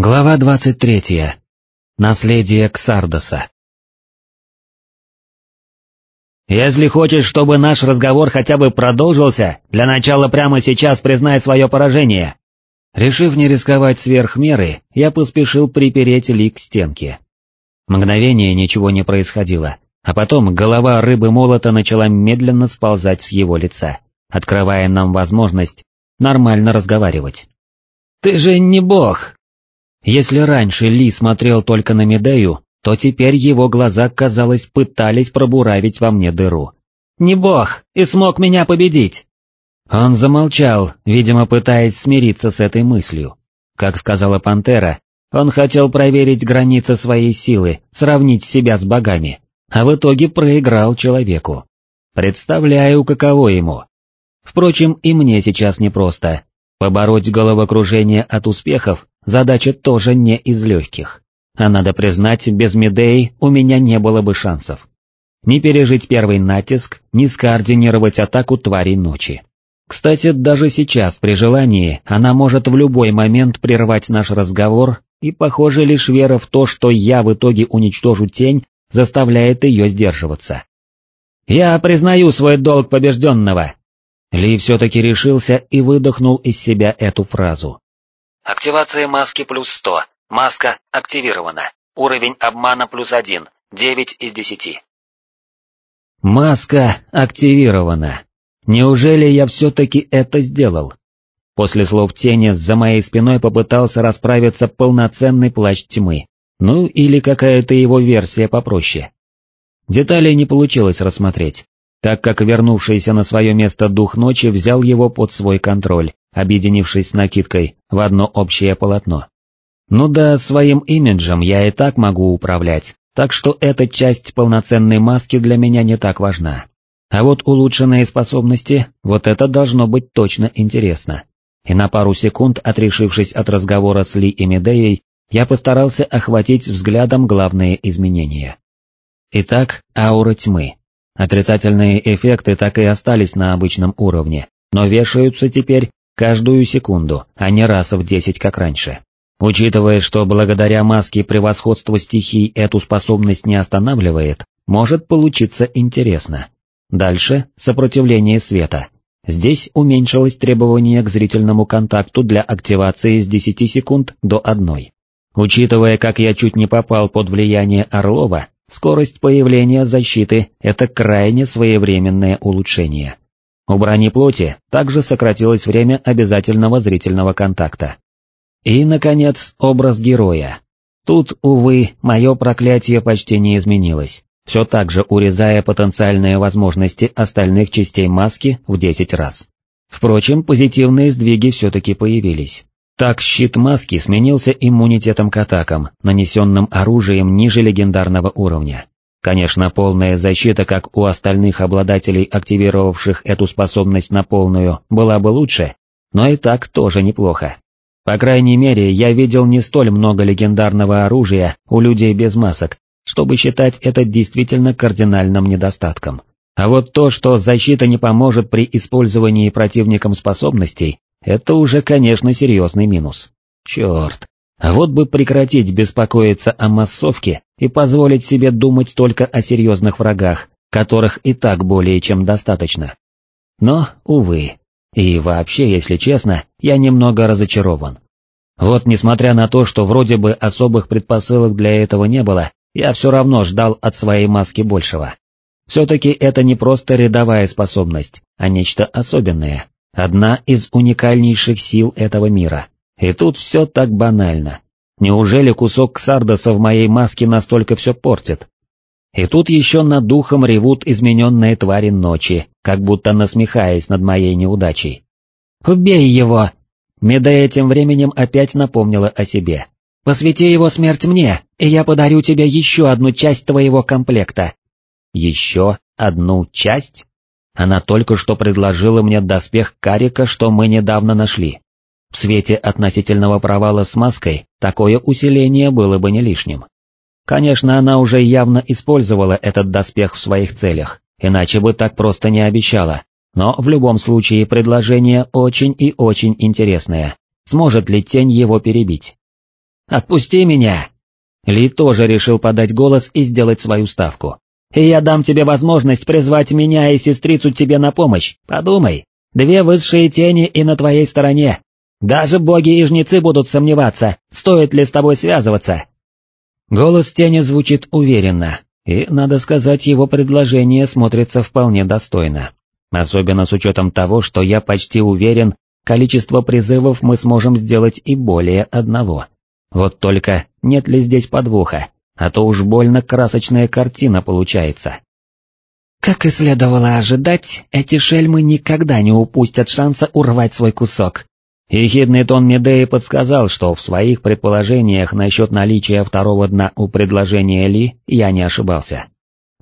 Глава 23. Наследие Ксардоса. «Если хочешь, чтобы наш разговор хотя бы продолжился, для начала прямо сейчас признай свое поражение». Решив не рисковать сверх меры, я поспешил припереть Ли к стенке. Мгновение ничего не происходило, а потом голова рыбы-молота начала медленно сползать с его лица, открывая нам возможность нормально разговаривать. «Ты же не бог, если раньше Ли смотрел только на Медею, то теперь его глаза, казалось, пытались пробуравить во мне дыру. «Не бог, и смог меня победить!» Он замолчал, видимо, пытаясь смириться с этой мыслью. Как сказала Пантера, он хотел проверить границы своей силы, сравнить себя с богами, а в итоге проиграл человеку. Представляю, каково ему. Впрочем, и мне сейчас непросто. Побороть головокружение от успехов задача тоже не из легких. А надо признать, без Медеи у меня не было бы шансов. Не пережить первый натиск, не скоординировать атаку тварей ночи. Кстати, даже сейчас, при желании, она может в любой момент прервать наш разговор, и, похоже, лишь вера в то, что я в итоге уничтожу тень, заставляет ее сдерживаться. «Я признаю свой долг побежденного!» Ли все-таки решился и выдохнул из себя эту фразу. Активация маски плюс 100. Маска активирована. Уровень обмана плюс 1. 9 из 10. Маска активирована. Неужели я все-таки это сделал? После слов тени за моей спиной попытался расправиться полноценный плащ тьмы. Ну или какая-то его версия попроще. Деталей не получилось рассмотреть, так как вернувшийся на свое место дух ночи взял его под свой контроль, объединившись с накидкой в одно общее полотно. Ну да, своим имиджем я и так могу управлять, так что эта часть полноценной маски для меня не так важна. А вот улучшенные способности, вот это должно быть точно интересно. И на пару секунд, отрешившись от разговора с Ли и Медеей, я постарался охватить взглядом главные изменения. Итак, аура тьмы. Отрицательные эффекты так и остались на обычном уровне, но вешаются теперь каждую секунду, а не раз в десять, как раньше. Учитывая, что благодаря маске превосходство стихий эту способность не останавливает, может получиться интересно. Дальше сопротивление света. Здесь уменьшилось требование к зрительному контакту для активации с 10 секунд до 1. Учитывая, как я чуть не попал под влияние Орлова, скорость появления защиты – это крайне своевременное улучшение. У бронеплоти также сократилось время обязательного зрительного контакта. И, наконец, образ героя. Тут, увы, мое проклятие почти не изменилось, все так же урезая потенциальные возможности остальных частей маски в 10 раз. Впрочем, позитивные сдвиги все-таки появились. Так щит маски сменился иммунитетом к атакам, нанесенным оружием ниже легендарного уровня. Конечно, полная защита, как у остальных обладателей, активировавших эту способность на полную, была бы лучше, но и так тоже неплохо. По крайней мере, я видел не столь много легендарного оружия у людей без масок, чтобы считать это действительно кардинальным недостатком. А вот то, что защита не поможет при использовании противником способностей, это уже, конечно, серьезный минус. Черт, вот бы прекратить беспокоиться о массовке и позволить себе думать только о серьезных врагах, которых и так более чем достаточно. Но, увы, и вообще, если честно, я немного разочарован. Вот несмотря на то, что вроде бы особых предпосылок для этого не было, я все равно ждал от своей маски большего. Все-таки это не просто рядовая способность, а нечто особенное, одна из уникальнейших сил этого мира. И тут все так банально. Неужели кусок ксардоса в моей маске настолько все портит? И тут еще над духом ревут измененные твари ночи, как будто насмехаясь над моей неудачей. «Убей его!» Медея тем временем опять напомнила о себе. «Посвяти его смерть мне, и я подарю тебе еще одну часть твоего комплекта». «Еще одну часть?» Она только что предложила мне доспех Карика, что мы недавно нашли. В свете относительного провала с маской, такое усиление было бы не лишним. Конечно, она уже явно использовала этот доспех в своих целях, иначе бы так просто не обещала, но в любом случае предложение очень и очень интересное. Сможет ли тень его перебить? Отпусти меня!» Ли тоже решил подать голос и сделать свою ставку. «И я дам тебе возможность призвать меня и сестрицу тебе на помощь, подумай. Две высшие тени и на твоей стороне. Даже боги и жнецы будут сомневаться, стоит ли с тобой связываться». Голос тени звучит уверенно, и, надо сказать, его предложение смотрится вполне достойно. Особенно с учетом того, что я почти уверен, количество призывов мы сможем сделать и более одного. Вот только нет ли здесь подвоха, а то уж больно красочная картина получается. Как и следовало ожидать, эти шельмы никогда не упустят шанса урвать свой кусок. Ехидный тон Медеи подсказал, что в своих предположениях насчет наличия второго дна у предложения Ли я не ошибался.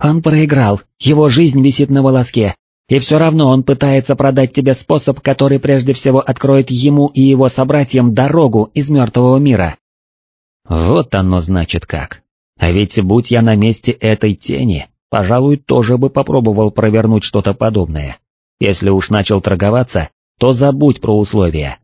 Он проиграл, его жизнь висит на волоске, и все равно он пытается продать тебе способ, который прежде всего откроет ему и его собратьям дорогу из мертвого мира. Вот оно значит как. А ведь будь я на месте этой тени, пожалуй, тоже бы попробовал провернуть что-то подобное. Если уж начал торговаться, то забудь про условия.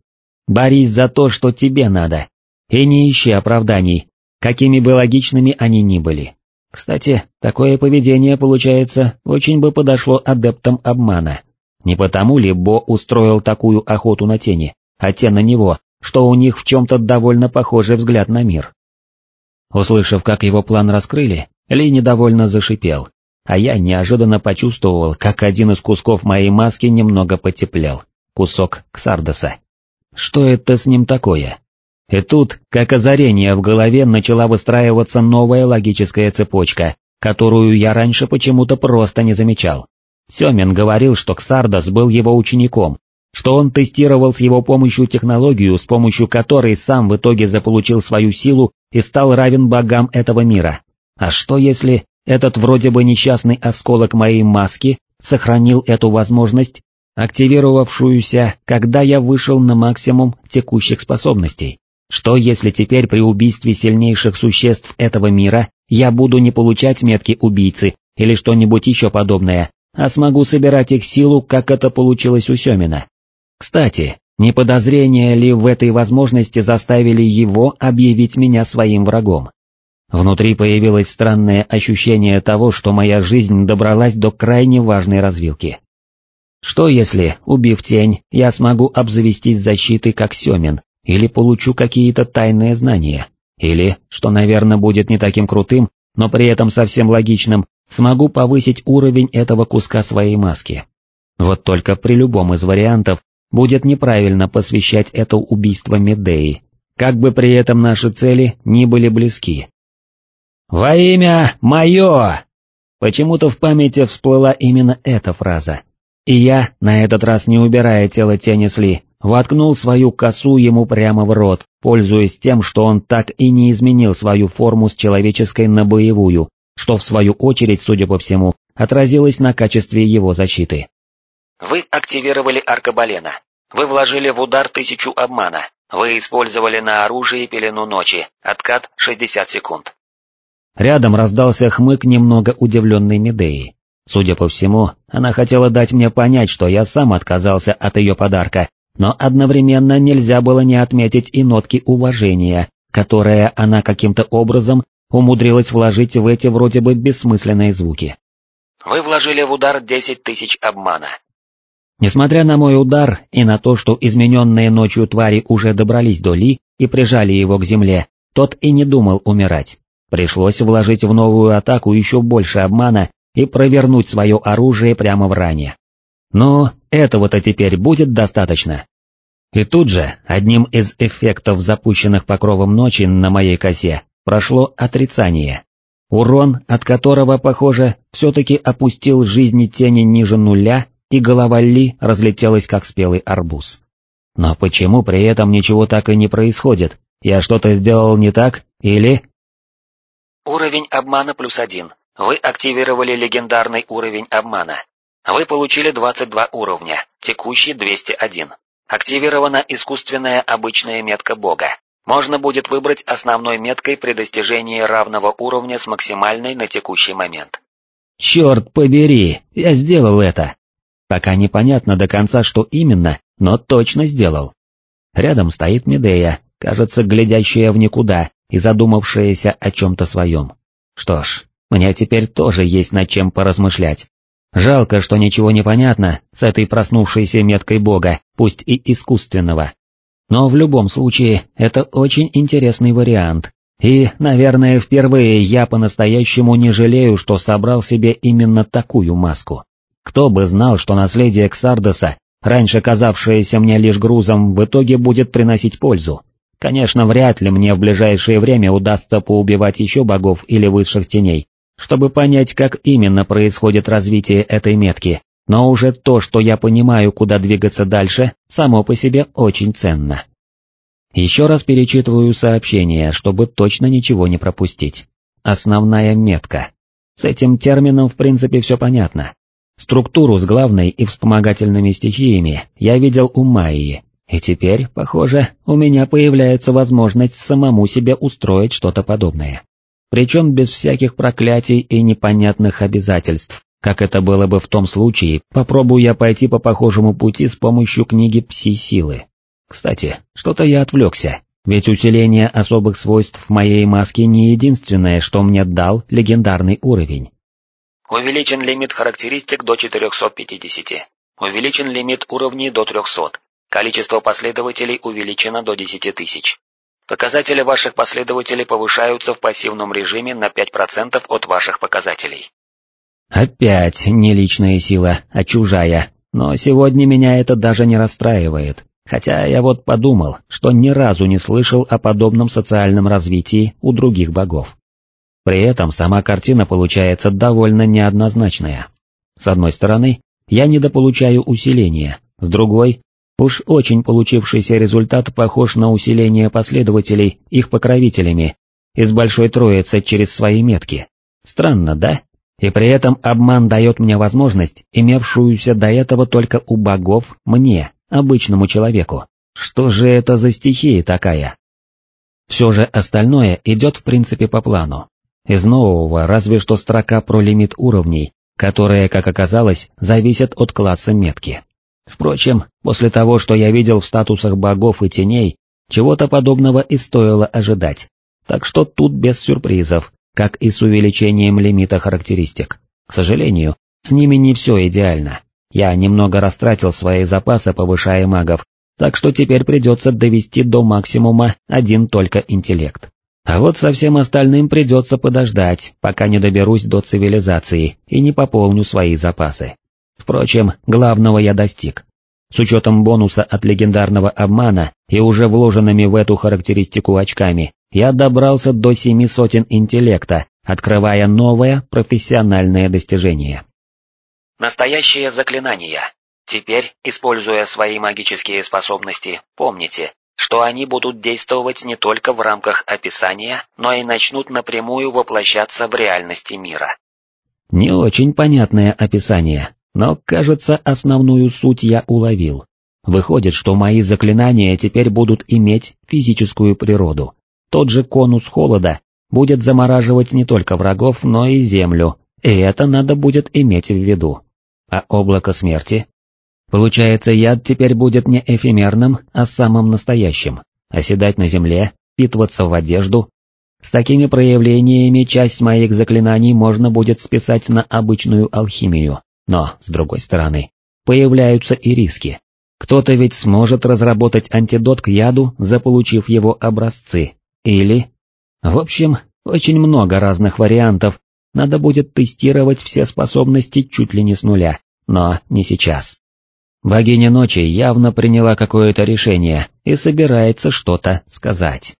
Борись за то, что тебе надо, и не ищи оправданий, какими бы логичными они ни были. Кстати, такое поведение, получается, очень бы подошло адептам обмана. Не потому ли Бо устроил такую охоту на тени, а те на него, что у них в чем-то довольно похожий взгляд на мир. Услышав, как его план раскрыли, Ли недовольно зашипел, а я неожиданно почувствовал, как один из кусков моей маски немного потеплел, кусок Ксардоса. Что это с ним такое? И тут, как озарение в голове, начала выстраиваться новая логическая цепочка, которую я раньше почему-то просто не замечал. Семин говорил, что Ксардос был его учеником, что он тестировал с его помощью технологию, с помощью которой сам в итоге заполучил свою силу и стал равен богам этого мира. А что если этот вроде бы несчастный осколок моей маски сохранил эту возможность, активировавшуюся, когда я вышел на максимум текущих способностей? Что если теперь при убийстве сильнейших существ этого мира я буду не получать метки убийцы или что-нибудь еще подобное, а смогу собирать их силу, как это получилось у Семина? Кстати, не подозрения ли в этой возможности заставили его объявить меня своим врагом? Внутри появилось странное ощущение того, что моя жизнь добралась до крайне важной развилки. Что если, убив тень, я смогу обзавестись защитой как Семин, или получу какие-то тайные знания, или, что, наверное, будет не таким крутым, но при этом совсем логичным, смогу повысить уровень этого куска своей маски. Вот только при любом из вариантов будет неправильно посвящать это убийство Медеи, как бы при этом наши цели ни были близки. «Во имя мое!» Почему-то в памяти всплыла именно эта фраза. И я, на этот раз не убирая тело тени сли, воткнул свою косу ему прямо в рот, пользуясь тем, что он так и не изменил свою форму с человеческой на боевую, что в свою очередь, судя по всему, отразилось на качестве его защиты. Вы активировали аркабалена. Вы вложили в удар тысячу обмана. Вы использовали на оружие пелену ночи. Откат 60 секунд. Рядом раздался хмык немного удивленной Медеи. Судя по всему, она хотела дать мне понять, что я сам отказался от ее подарка, но одновременно нельзя было не отметить и нотки уважения, которые она каким-то образом умудрилась вложить в эти вроде бы бессмысленные звуки. Вы вложили в удар 10 тысяч обмана. Несмотря на мой удар и на то, что измененные ночью твари уже добрались до Ли и прижали его к земле, тот и не думал умирать. Пришлось вложить в новую атаку еще больше обмана и провернуть свое оружие прямо в ране. Но этого-то теперь будет достаточно. И тут же, одним из эффектов запущенных покровом ночи на моей косе, прошло отрицание. Урон, от которого, похоже, все-таки опустил жизни тени ниже нуля и голова Ли разлетелась как спелый арбуз. Но почему при этом ничего так и не происходит? Я что-то сделал не так, или... Уровень обмана плюс один. Вы активировали легендарный уровень обмана. Вы получили 22 уровня, текущий 201. Активирована искусственная обычная метка бога. Можно будет выбрать основной меткой при достижении равного уровня с максимальной на текущий момент. Черт побери, я сделал это. Пока непонятно до конца, что именно, но точно сделал. Рядом стоит Медея, кажется, глядящая в никуда и задумавшаяся о чем-то своем. Что ж, мне теперь тоже есть над чем поразмышлять. Жалко, что ничего не понятно с этой проснувшейся меткой бога, пусть и искусственного. Но в любом случае, это очень интересный вариант, и, наверное, впервые я по-настоящему не жалею, что собрал себе именно такую маску. Кто бы знал, что наследие Ксардоса, раньше казавшееся мне лишь грузом, в итоге будет приносить пользу. Конечно, вряд ли мне в ближайшее время удастся поубивать еще богов или высших теней, чтобы понять, как именно происходит развитие этой метки, но уже то, что я понимаю, куда двигаться дальше, само по себе очень ценно. Еще раз перечитываю сообщение, чтобы точно ничего не пропустить. Основная метка. С этим термином в принципе все понятно. Структуру с главной и вспомогательными стихиями я видел у Майи, и теперь, похоже, у меня появляется возможность самому себе устроить что-то подобное. Причем без всяких проклятий и непонятных обязательств, как это было бы в том случае, попробую я пойти по похожему пути с помощью книги «Пси-силы». Кстати, что-то я отвлекся, ведь усиление особых свойств моей маски не единственное, что мне дал легендарный уровень. Увеличен лимит характеристик до 450. Увеличен лимит уровней до 300. Количество последователей увеличено до 10 тысяч. Показатели ваших последователей повышаются в пассивном режиме на 5% от ваших показателей. Опять не личная сила, а чужая, но сегодня меня это даже не расстраивает. Хотя я вот подумал, что ни разу не слышал о подобном социальном развитии у других богов. При этом сама картина получается довольно неоднозначная. С одной стороны, я недополучаю усиления, с другой, уж очень получившийся результат похож на усиление последователей их покровителями из Большой Троицы через свои метки. Странно, да? И при этом обман дает мне возможность, имевшуюся до этого только у богов, мне, обычному человеку. Что же это за стихия такая? Все же остальное идет в принципе по плану. Из нового разве что строка про лимит уровней, которая, как оказалось, зависит от класса метки. Впрочем, после того, что я видел в статусах богов и теней, чего-то подобного и стоило ожидать. Так что тут без сюрпризов, как и с увеличением лимита характеристик. К сожалению, с ними не все идеально. Я немного растратил свои запасы, повышая магов, так что теперь придется довести до максимума один только интеллект. А вот со всем остальным придется подождать, пока не доберусь до цивилизации и не пополню свои запасы. Впрочем, главного я достиг. С учетом бонуса от легендарного обмана и уже вложенными в эту характеристику очками, я добрался до семи сотен интеллекта, открывая новое профессиональное достижение. Настоящее заклинание. Теперь, используя свои магические способности, помните, что они будут действовать не только в рамках описания, но и начнут напрямую воплощаться в реальности мира. Не очень понятное описание, но, кажется, основную суть я уловил. Выходит, что мои заклинания теперь будут иметь физическую природу. Тот же конус холода будет замораживать не только врагов, но и землю, и это надо будет иметь в виду. А облако смерти? Получается, яд теперь будет не эфемерным, а самым настоящим. Оседать на земле, впитываться в одежду. С такими проявлениями часть моих заклинаний можно будет списать на обычную алхимию, но, с другой стороны, появляются и риски. Кто-то ведь сможет разработать антидот к яду, заполучив его образцы, или... В общем, очень много разных вариантов, надо будет тестировать все способности чуть ли не с нуля, но не сейчас. Богиня ночи явно приняла какое-то решение и собирается что-то сказать.